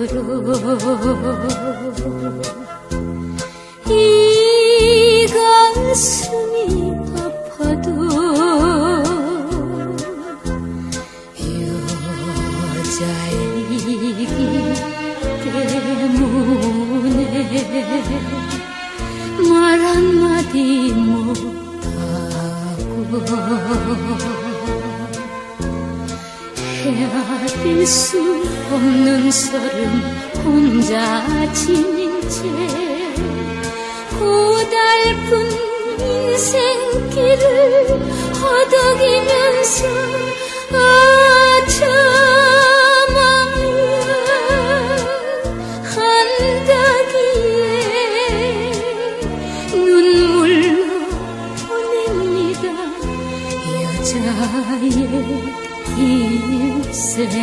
이 가슴이 아파도 여자이기 때문에 말 한마디 못하고 헤아릴 수 없는 서름 혼자 지닌 채 고달픈 인생길을 허덕이면서 아 참아야 한다기에 눈물로 보냅니다. 여자의 일생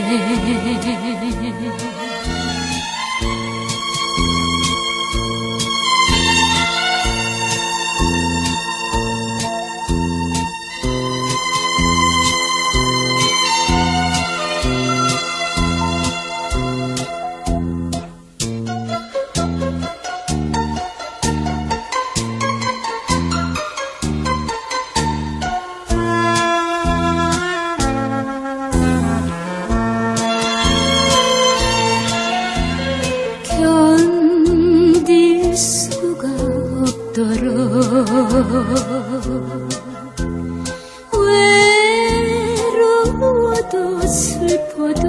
외로워도 슬퍼도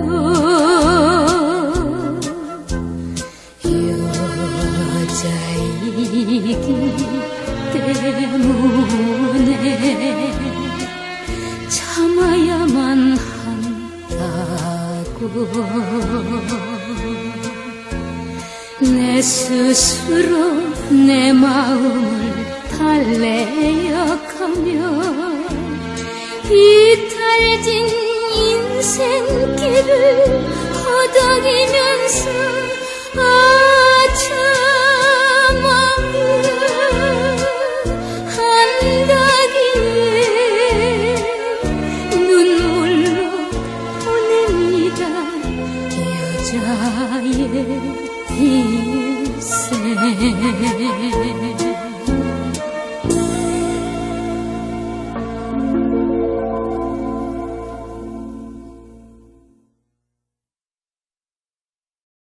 여자이기 때문에 참아야만 한다고. 내 스스로 내 마음을 달래어 가며 이탈진 인생길을 허덕이면서 아 참아야 한다기에 눈물로 보냅니다. 여자의 일생